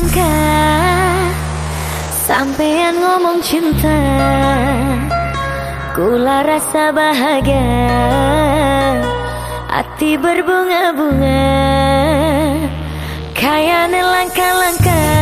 sangka Sampean ngomong cinta Kula rasa bahagia. Hati berbunga-bunga Kayak langkah-langkah.